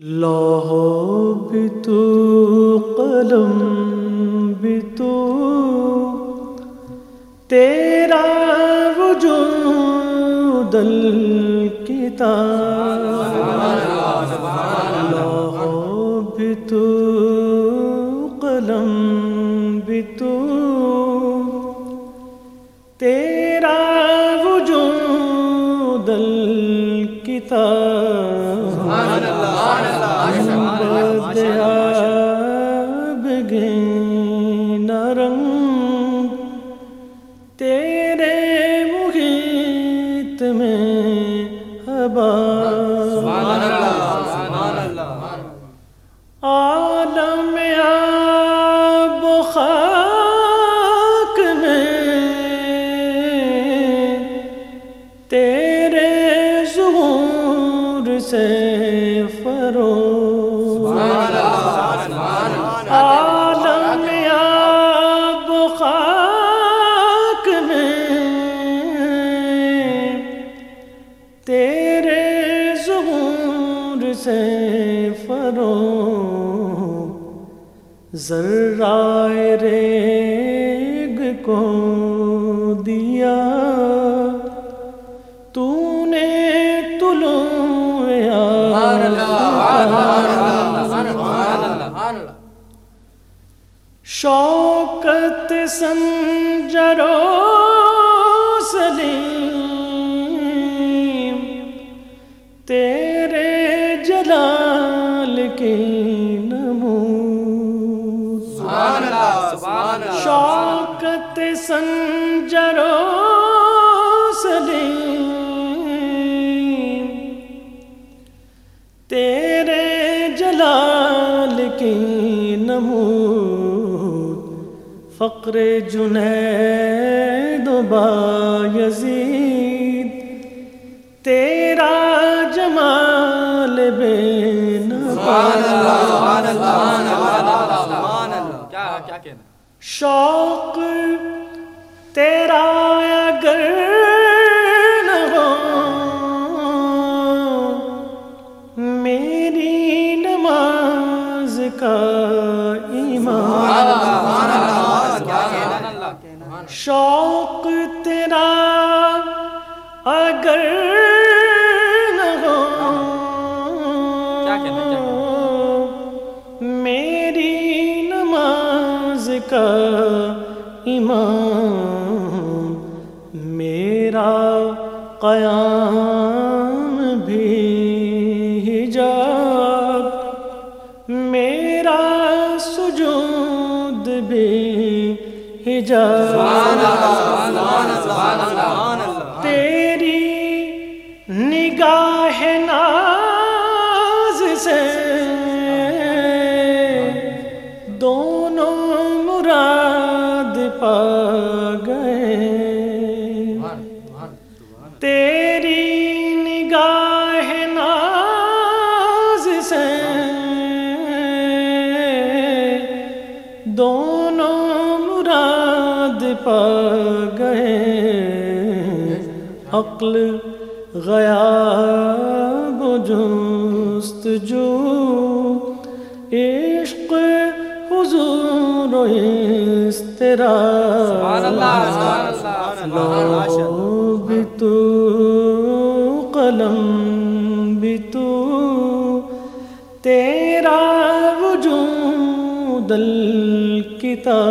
لوہو بھی تو، قلم بھی تو۔ تیرا وجود الکتاب۔ لوہو بھی تو، قلم بھی تو۔ تیرا وجود الکتاب۔ عالم آب و خاک میں تیرے ظہور سے فرو سے فرو ذرائے ریگ کو دیا۔ تو نے تلو شوکت سنجرو کی نمو شوکت سنجرو سلیم تیرے جلال کی نمود فقر جنید با یزید۔ تیرا جمال بے شوق تیرا اگر نہ ہو میری نماز کا ایمان۔ شوق تیرا اگر کا ایمان میرا قیام بھی حجاب، میرا سجود بھی حجاب۔ تیری نگاہ ناز سے دونوں مراد پا گئے۔ تیری نگاہ ناز سے دونوں مراد پا گئے۔ عقل، غیاب و جو عشق و لو بھی تو قلم بھی تو تیرا وجود الکتاب